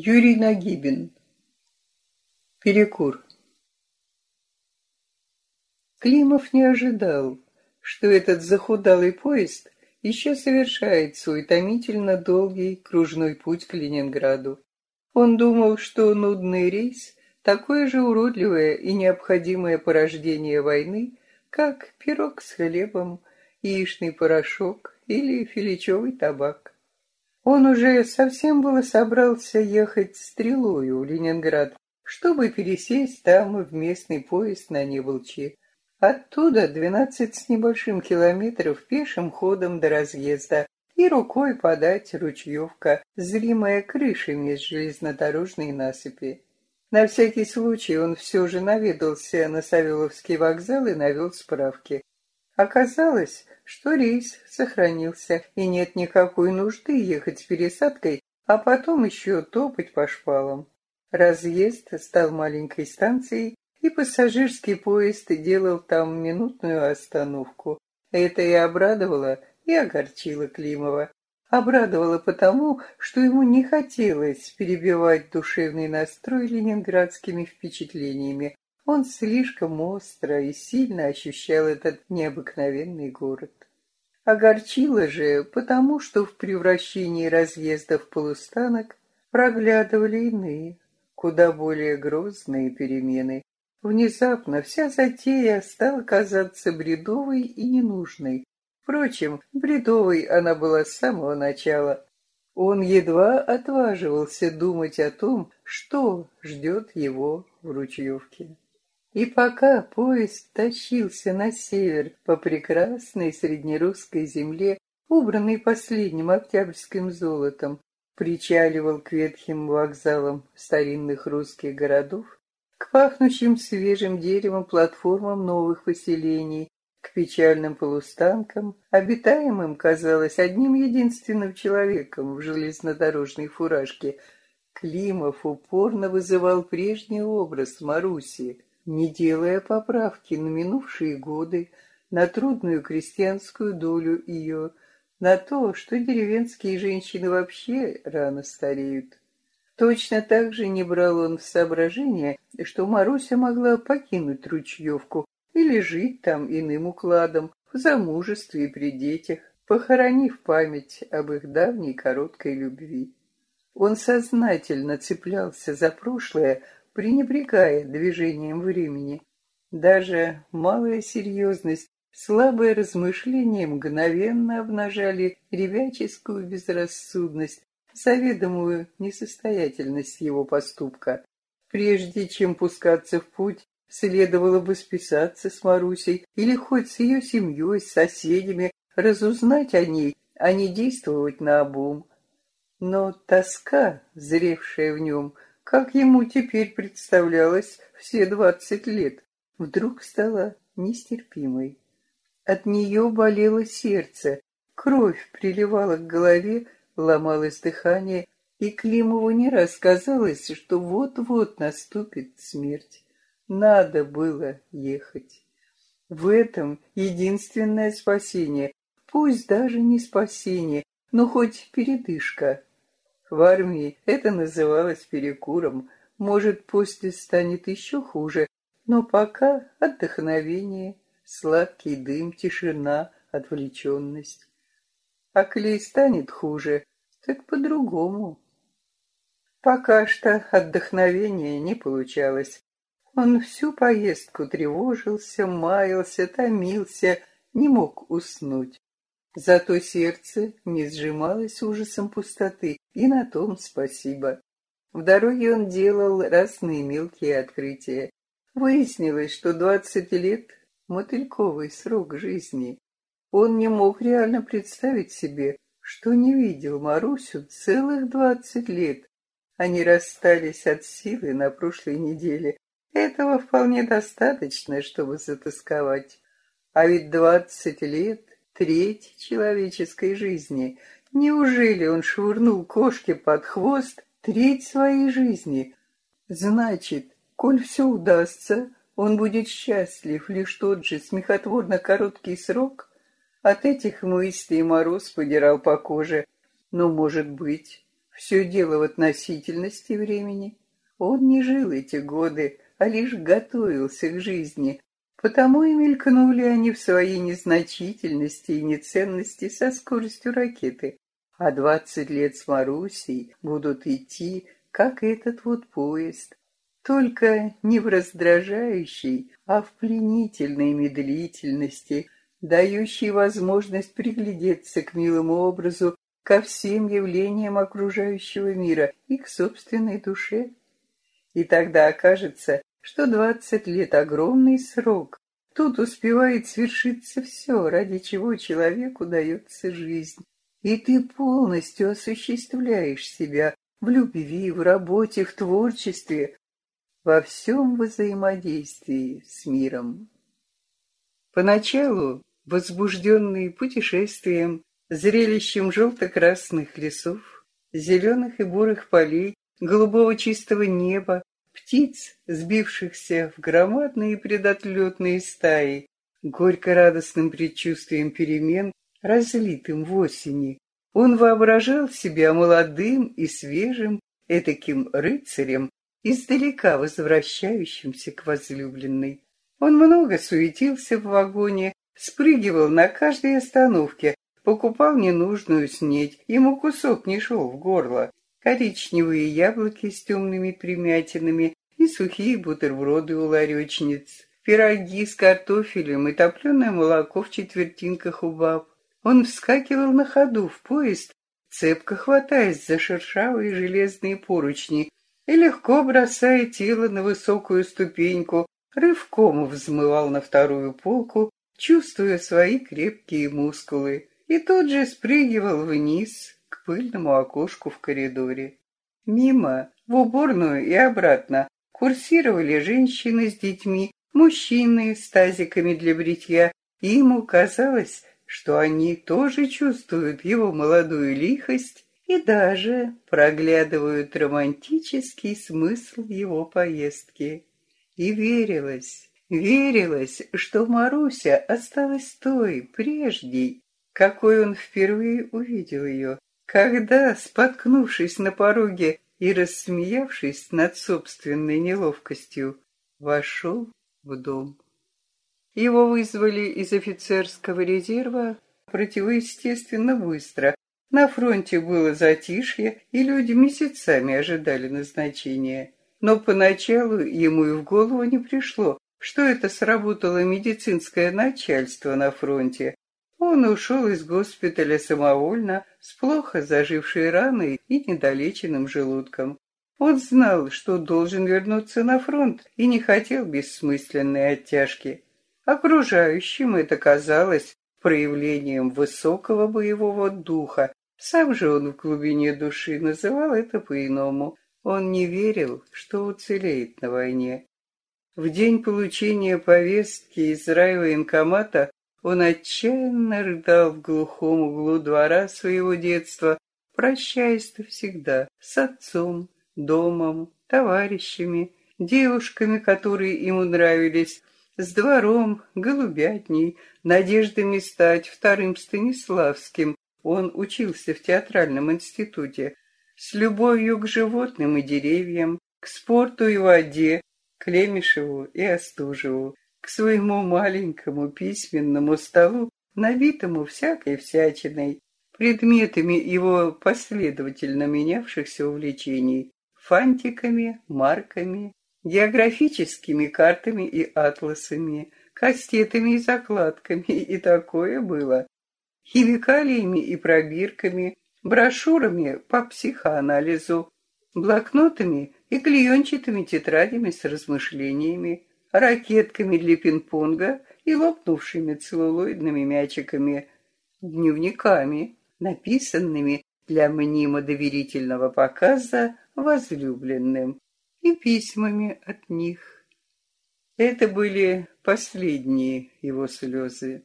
Юрий Нагибин. Перекур. Климов не ожидал, что этот захудалый поезд еще совершает свой томительно долгий кружной путь к Ленинграду. Он думал, что нудный рейс – такое же уродливое и необходимое порождение войны, как пирог с хлебом, яичный порошок или филичевый табак. Он уже совсем было собрался ехать стрелою в Ленинград, чтобы пересесть там в местный поезд на Неволчи. Оттуда двенадцать с небольшим километров пешим ходом до разъезда и рукой подать ручьевка, зримая крышами с железнодорожной насыпи. На всякий случай он все же наведался на Савеловский вокзал и навел справки. Оказалось, что рейс сохранился, и нет никакой нужды ехать с пересадкой, а потом еще топать по шпалам. Разъезд стал маленькой станцией, и пассажирский поезд делал там минутную остановку. Это и обрадовало, и огорчило Климова. Обрадовало потому, что ему не хотелось перебивать душевный настрой ленинградскими впечатлениями. Он слишком остро и сильно ощущал этот необыкновенный город. Огорчило же, потому что в превращении разъезда в полустанок проглядывали иные, куда более грозные перемены. Внезапно вся затея стала казаться бредовой и ненужной. Впрочем, бредовой она была с самого начала. Он едва отваживался думать о том, что ждет его в Ручьевке. И пока поезд тащился на север по прекрасной среднерусской земле, убранной последним октябрьским золотом, причаливал к ветхим вокзалам старинных русских городов, к пахнущим свежим деревом платформам новых поселений, к печальным полустанкам, обитаемым, казалось, одним единственным человеком в железнодорожной фуражке, Климов упорно вызывал прежний образ Маруси, не делая поправки на минувшие годы, на трудную крестьянскую долю ее, на то, что деревенские женщины вообще рано стареют. Точно так же не брал он в соображение, что Маруся могла покинуть Ручьевку или жить там иным укладом, в замужестве и при детях, похоронив память об их давней короткой любви. Он сознательно цеплялся за прошлое, пренебрегая движением времени. Даже малая серьезность, слабое размышление мгновенно обнажали ребяческую безрассудность, заведомую несостоятельность его поступка. Прежде чем пускаться в путь, следовало бы списаться с Марусей или хоть с ее семьей, с соседями, разузнать о ней, а не действовать наобум. Но тоска, зревшая в нем, — как ему теперь представлялось все двадцать лет, вдруг стала нестерпимой. От нее болело сердце, кровь приливала к голове, ломалось дыхание, и Климову не раз казалось, что вот-вот наступит смерть. Надо было ехать. В этом единственное спасение, пусть даже не спасение, но хоть передышка. В армии это называлось перекуром. Может, после станет еще хуже, но пока отдохновение, сладкий дым, тишина, отвлеченность. А клей станет хуже, так по-другому. Пока что отдохновения не получалось. Он всю поездку тревожился, маялся, томился, не мог уснуть. Зато сердце не сжималось ужасом пустоты, и на том спасибо. В дороге он делал разные мелкие открытия. Выяснилось, что двадцать лет — мотыльковый срок жизни. Он не мог реально представить себе, что не видел Марусю целых двадцать лет. Они расстались от силы на прошлой неделе. Этого вполне достаточно, чтобы затасковать. А ведь двадцать лет треть человеческой жизни. Неужели он швырнул кошке под хвост треть своей жизни? Значит, коль все удастся, он будет счастлив лишь тот же смехотворно короткий срок? От этих мыслей мороз подирал по коже. Но, может быть, Все дело в относительности времени. Он не жил эти годы, а лишь готовился к жизни, потому и мелькнули они в своей незначительности и неценности со скоростью ракеты. А двадцать лет с Марусей будут идти, как этот вот поезд, только не в раздражающей, а в пленительной медлительности, дающей возможность приглядеться к милому образу, ко всем явлениям окружающего мира и к собственной душе. И тогда окажется, что двадцать лет — огромный срок. Тут успевает свершиться все, ради чего человеку дается жизнь. И ты полностью осуществляешь себя в любви, в работе, в творчестве, во всем взаимодействии с миром. Поначалу, возбужденный путешествием, зрелищем желто-красных лесов, зеленых и бурых полей, голубого чистого неба, птиц, сбившихся в громадные предотлетные стаи, горько-радостным предчувствием перемен, разлитым в осени, он воображал себя молодым и свежим, этаким рыцарем, издалека возвращающимся к возлюбленной. Он много суетился в вагоне, спрыгивал на каждой остановке, покупал ненужную снедь, ему кусок не шел в горло. Коричневые яблоки с темными примятинами и сухие бутерброды у ларечниц, пироги с картофелем и топленое молоко в четвертинках у баб. Он вскакивал на ходу в поезд, цепко хватаясь за шершавые железные поручни, и легко бросая тело на высокую ступеньку, рывком взмывал на вторую полку, чувствуя свои крепкие мускулы, и тут же спрыгивал вниз к пыльному окошку в коридоре. Мимо, в уборную и обратно, курсировали женщины с детьми, мужчины с тазиками для бритья, и ему казалось, что они тоже чувствуют его молодую лихость и даже проглядывают романтический смысл его поездки. И верилось, верилось, что Маруся осталась той, прежней, какой он впервые увидел ее, когда, споткнувшись на пороге и рассмеявшись над собственной неловкостью, вошел в дом. Его вызвали из офицерского резерва противоестественно быстро, на фронте было затишье, и люди месяцами ожидали назначения. Но поначалу ему и в голову не пришло, что это сработало медицинское начальство на фронте. Он ушел из госпиталя самовольно, с плохо зажившей раной и недолеченным желудком. Он знал, что должен вернуться на фронт и не хотел бессмысленной оттяжки. Окружающим это казалось проявлением высокого боевого духа, сам же он в глубине души называл это по-иному. Он не верил, что уцелеет на войне. В день получения повестки из райвоенкомата он отчаянно рыдал в глухом углу двора своего детства, прощаясь навсегда с отцом, домом, товарищами, девушками, которые ему нравились, с двором, голубятней, надеждами стать вторым Станиславским, он учился в театральном институте. С любовью к животным и деревьям, к спорту и воде, к Лемешеву и Остужеву, к своему маленькому письменному столу, набитому всякой всячиной, предметами его последовательно менявшихся увлечений, фантиками, марками, географическими картами и атласами, кастетами и закладками, и такое было. Химикалиями и пробирками, брошюрами по психоанализу, блокнотами и клеенчатыми тетрадями с размышлениями, ракетками для пинг-понга и лопнувшими целлулоидными мячиками, дневниками, написанными для мнимо-доверительного показа возлюбленным, и письмами от них. Это были последние его слезы.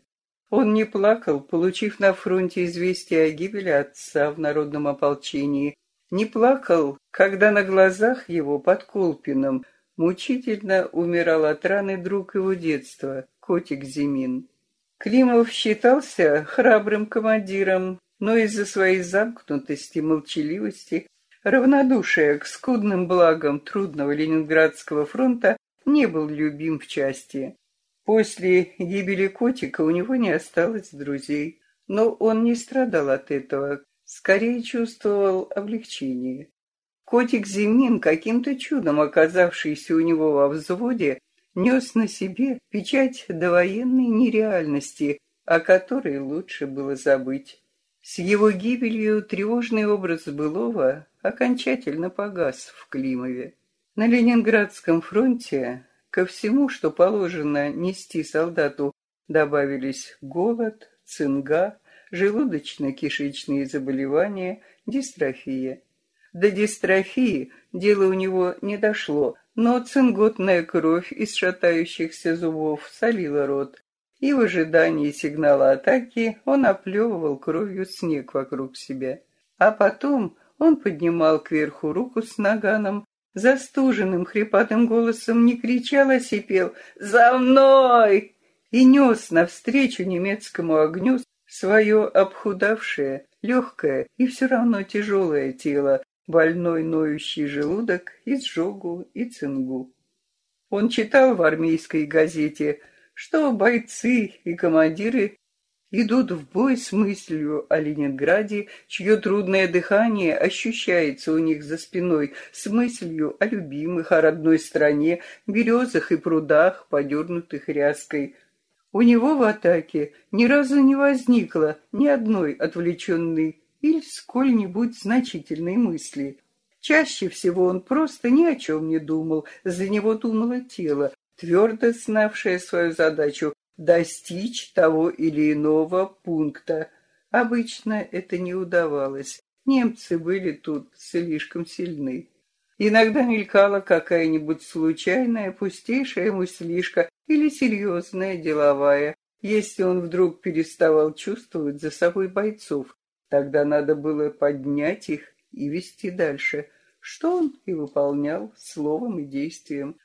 Он не плакал, получив на фронте известие о гибели отца в народном ополчении, не плакал, когда на глазах его под Колпином мучительно умирал от раны друг его детства, котик Зимин. Климов считался храбрым командиром, но из-за своей замкнутости, молчаливости равнодушие к скудным благам трудного Ленинградского фронта не был любим в части. После гибели котика у него не осталось друзей, но он не страдал от этого, скорее чувствовал облегчение. Котик Зимин, каким-то чудом оказавшийся у него во взводе, нес на себе печать довоенной нереальности, о которой лучше было забыть. С его гибелью тревожный образ былого окончательно погас в Климове. На Ленинградском фронте ко всему, что положено нести солдату, добавились голод, цинга, желудочно-кишечные заболевания, дистрофия. До дистрофии дело у него не дошло, но цинготная кровь из шатающихся зубов солила рот, и в ожидании сигнала атаки он оплевывал кровью снег вокруг себя. А потом он поднимал кверху руку с наганом, застуженным хрипатым голосом не кричал, а сипел «За мной!» и нес навстречу немецкому огню свое обхудавшее, легкое и все равно тяжелое тело, больной ноющий желудок, изжогу и цингу. Он читал в армейской газете, что бойцы и командиры идут в бой с мыслью о Ленинграде, чье трудное дыхание ощущается у них за спиной, с мыслью о любимых, о родной стране, березах и прудах, подернутых ряской. У него в атаке ни разу не возникло ни одной отвлеченной или сколь-нибудь значительной мысли. Чаще всего он просто ни о чем не думал, за него думало тело, твердо знавшее свою задачу достичь того или иного пункта. Обычно это не удавалось. Немцы были тут слишком сильны. Иногда мелькала какая-нибудь случайная, пустейшая мыслишка или серьезная деловая, если он вдруг переставал чувствовать за собой бойцов, Тогда надо было поднять их и вести дальше, что он и выполнял словом и действием.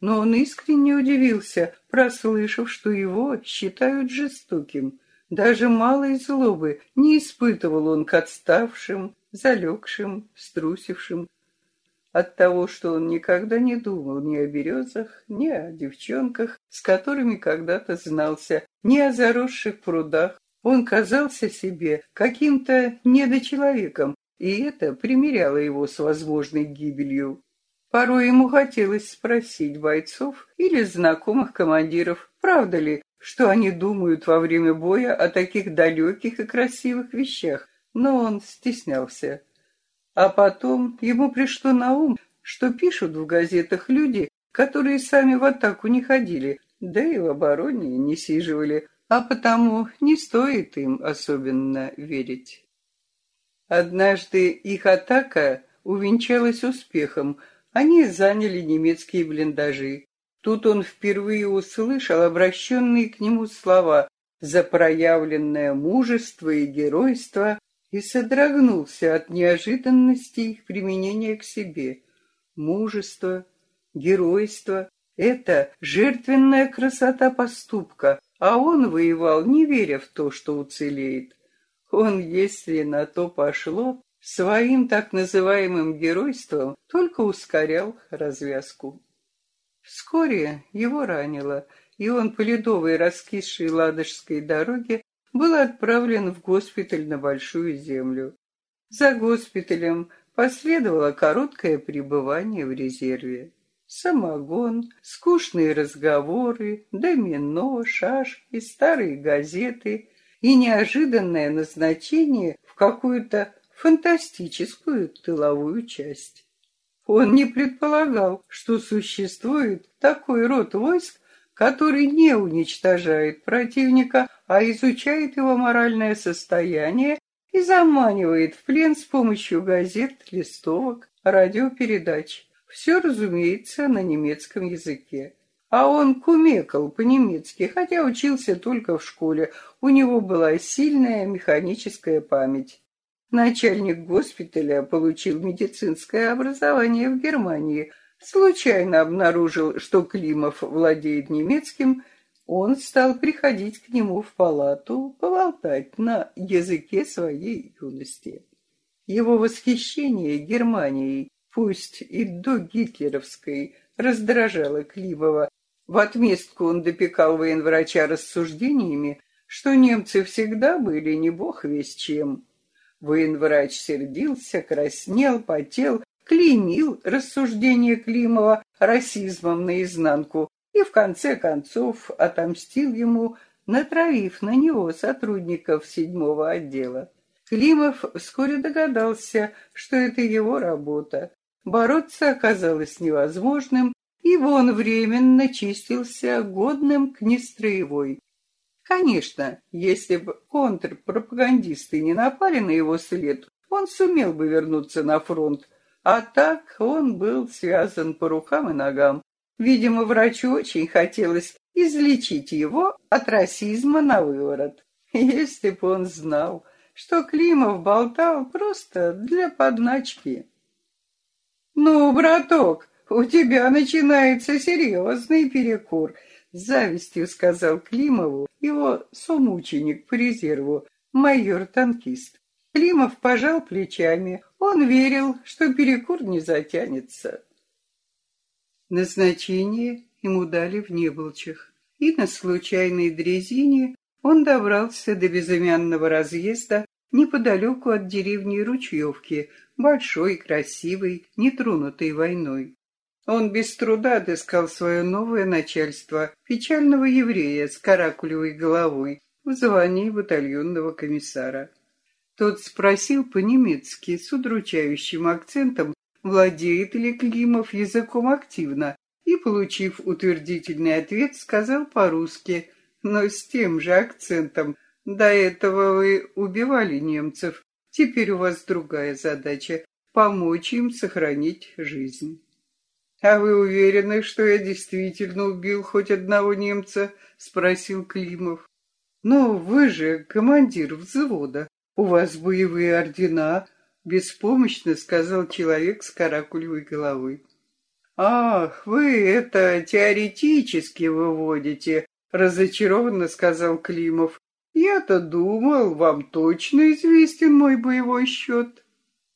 Но он искренне удивился, прослышав, что его считают жестоким. Даже малой злобы не испытывал он к отставшим, залегшим, струсившим. От того, что он никогда не думал ни о березах, ни о девчонках, с которыми когда-то знался, ни о заросших прудах, он казался себе каким-то недочеловеком, и это примеряло его с возможной гибелью. Порой ему хотелось спросить бойцов или знакомых командиров, правда ли, что они думают во время боя о таких далеких и красивых вещах, но он стеснялся. А потом ему пришло на ум, что пишут в газетах люди, которые сами в атаку не ходили, да и в обороне не сиживали, а потому не стоит им особенно верить. Однажды их атака увенчалась успехом, они заняли немецкие блиндажи. Тут он впервые услышал обращенные к нему слова за проявленное мужество и геройство и содрогнулся от неожиданности их применения к себе. Мужество, геройство — это жертвенная красота поступка, а он воевал, не веря в то, что уцелеет. Он, если на то пошло, своим так называемым геройством только ускорял развязку. Вскоре его ранило, и он по ледовой раскисшей ладожской дороге был отправлен в госпиталь на Большую Землю. За госпиталем последовало короткое пребывание в резерве самогон, скучные разговоры, домино, шашки, старые газеты и неожиданное назначение в какую-то фантастическую тыловую часть. Он не предполагал, что существует такой род войск, который не уничтожает противника, а изучает его моральное состояние и заманивает в плен с помощью газет, листовок, радиопередач. Все, разумеется, на немецком языке. А он кумекал по-немецки, хотя учился только в школе. У него была сильная механическая память. Начальник госпиталя получил медицинское образование в Германии. Случайно обнаружил, что Климов владеет немецким. Он стал приходить к нему в палату, поболтать на языке своей юности. Его восхищение Германией, пусть и до гитлеровской, раздражало Климова. В отместку он допекал военврача рассуждениями, что немцы всегда были не бог весь чем. Военврач сердился, краснел, потел, клеймил рассуждения Климова расизмом наизнанку и в конце концов отомстил ему, натравив на него сотрудников седьмого отдела. Климов вскоре догадался, что это его работа. Бороться оказалось невозможным, и он временно чистился годным к нестроевой. Конечно, если бы контрпропагандисты не напали на его след, он сумел бы вернуться на фронт, а так он был связан по рукам и ногам. Видимо, врачу очень хотелось излечить его от расизма на выворот. Если бы он знал, что Климов болтал просто для подначки. «Ну, браток, у тебя начинается серьезный перекур», — завистью сказал Климову его сомученик по резерву, майор-танкист. Климов пожал плечами. Он верил, что перекур не затянется. Назначение ему дали в Неболчах, и на случайной дрезине он добрался до безымянного разъезда неподалеку от деревни Ручьевки, большой, красивой, нетронутой войной. Он без труда отыскал свое новое начальство, печального еврея с каракулевой головой, в звании батальонного комиссара. Тот спросил по-немецки с удручающим акцентом, владеет ли Климов языком активно, и, получив утвердительный ответ, сказал по-русски, но с тем же акцентом. До этого вы убивали немцев, теперь у вас другая задача — помочь им сохранить жизнь. «А вы уверены, что я действительно убил хоть одного немца?» — спросил Климов. «Но вы же командир взвода, у вас боевые ордена», — беспомощно сказал человек с каракулевой головой. «Ах, вы это теоретически выводите», — разочарованно сказал Климов. «Я-то думал, вам точно известен мой боевой счет».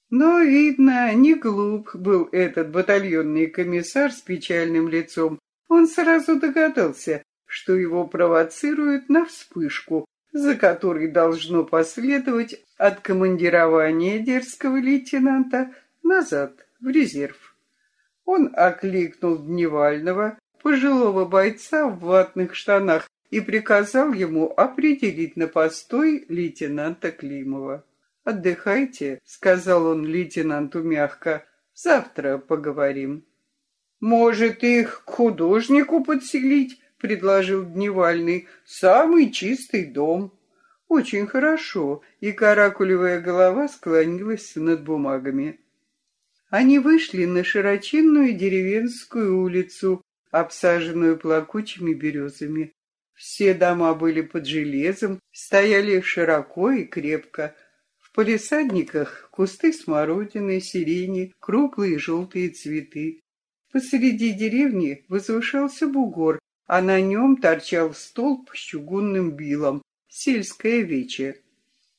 Но, видно, не глуп был этот батальонный комиссар с печальным лицом. Он сразу догадался, что его провоцируют на вспышку, за которой должно последовать откомандирование дерзкого лейтенанта назад, в резерв. Он окликнул Дневального, пожилого бойца в ватных штанах, и приказал ему определить на постой лейтенанта Климова. «Отдыхайте», — сказал он лейтенанту мягко, — «завтра поговорим». «Может, их к художнику подселить?» — предложил Дневальный. «Самый чистый дом». «Очень хорошо», и каракулевая голова склонилась над бумагами. Они вышли на широченную деревенскую улицу, обсаженную плакучими березами. Все дома были под железом, стояли широко и крепко. В полисадниках кусты смородины, сирени, круглые желтые цветы. Посреди деревни возвышался бугор, а на нем торчал столб с чугунным билом, сельское вече.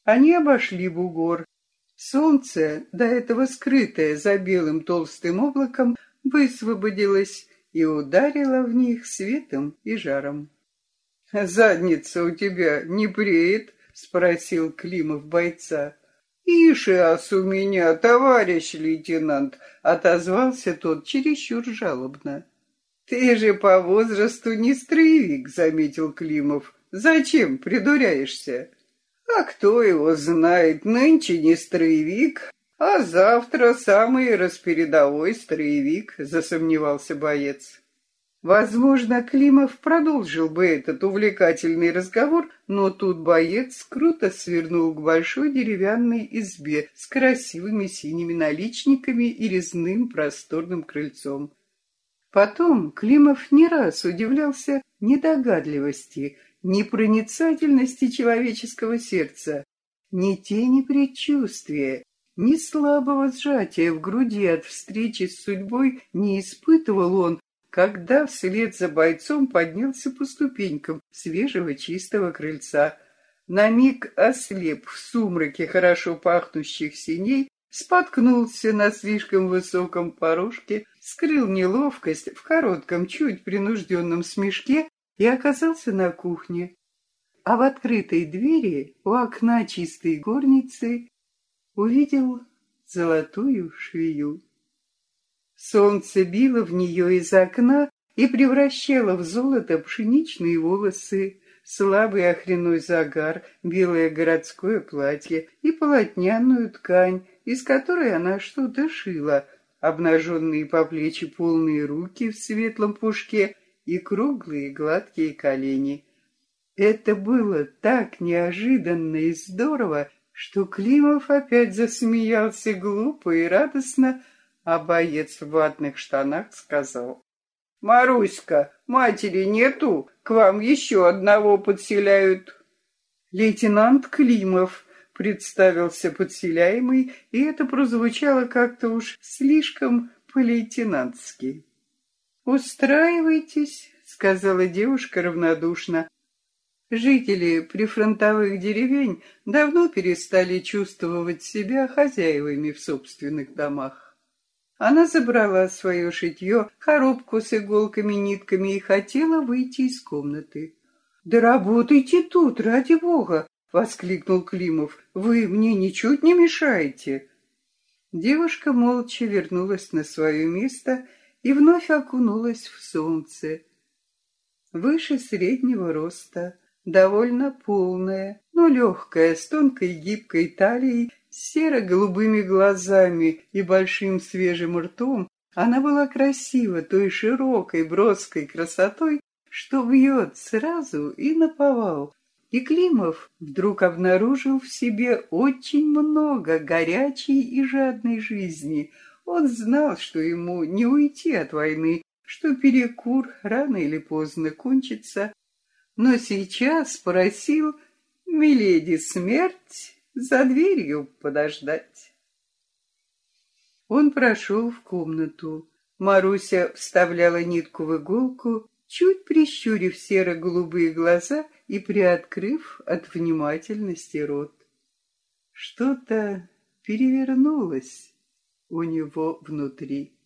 Они обошли бугор, Солнце, до этого скрытое за белым толстым облаком, высвободилось и ударило в них светом и жаром. «Задница у тебя не бреет?» — спросил Климов бойца. «Ишиас у меня, товарищ лейтенант!» — отозвался тот чересчур жалобно. «Ты же по возрасту не строевик», — заметил Климов. «Зачем придуряешься?» А кто его знает, нынче не строевик, а завтра самый распередовой строевик, засомневался боец. Возможно, Климов продолжил бы этот увлекательный разговор, но тут боец круто свернул к большой деревянной избе с красивыми синими наличниками и резным просторным крыльцом. Потом Климов не раз удивлялся недогадливости, непроницательности человеческого сердца, ни тени предчувствия, ни слабого сжатия в груди от встречи с судьбой не испытывал он, когда вслед за бойцом поднялся по ступенькам свежего чистого крыльца. На миг ослеп в сумраке хорошо пахнущих синей споткнулся на слишком высоком порожке, скрыл неловкость в коротком, чуть принужденном смешке и оказался на кухне. А в открытой двери у окна чистой горницы увидел золотую швею. Солнце било в нее из окна и превращало в золото пшеничные волосы, слабый охряной загар, белое городское платье и полотняную ткань, из которой она что-то шила, обнаженные по плечи полные руки в светлом пушке и круглые гладкие колени. Это было так неожиданно и здорово, что Климов опять засмеялся глупо и радостно, а боец в ватных штанах сказал. «Маруська, матери нету, к вам еще одного подселяют». «Лейтенант Климов», — представился подселяемый, и это прозвучало как-то уж слишком по-лейтенантски. «Устраивайтесь», — сказала девушка равнодушно. Жители прифронтовых деревень давно перестали чувствовать себя хозяевами в собственных домах. Она забрала свое шитье, коробку с иголками, нитками и хотела выйти из комнаты. «Да работайте тут, ради бога!» — воскликнул Климов. «Вы мне ничуть не мешаете!» Девушка молча вернулась на свое место и вновь окунулась в солнце. Выше среднего роста, довольно полная, но легкая, с тонкой гибкой талией серо-голубыми глазами и большим свежим ртом, она была красива той широкой, броской красотой, что бьет сразу и наповал. И Климов вдруг обнаружил в себе очень много горячей и жадной жизни. Он знал, что ему не уйти от войны, что перекур рано или поздно кончится, но сейчас просил «Миледи, смерть!» За дверью подождать. Он прошел в комнату. Маруся вставляла нитку в иголку, чуть прищурив серо-голубые глаза и приоткрыв от внимательности рот. Что-то перевернулось у него внутри.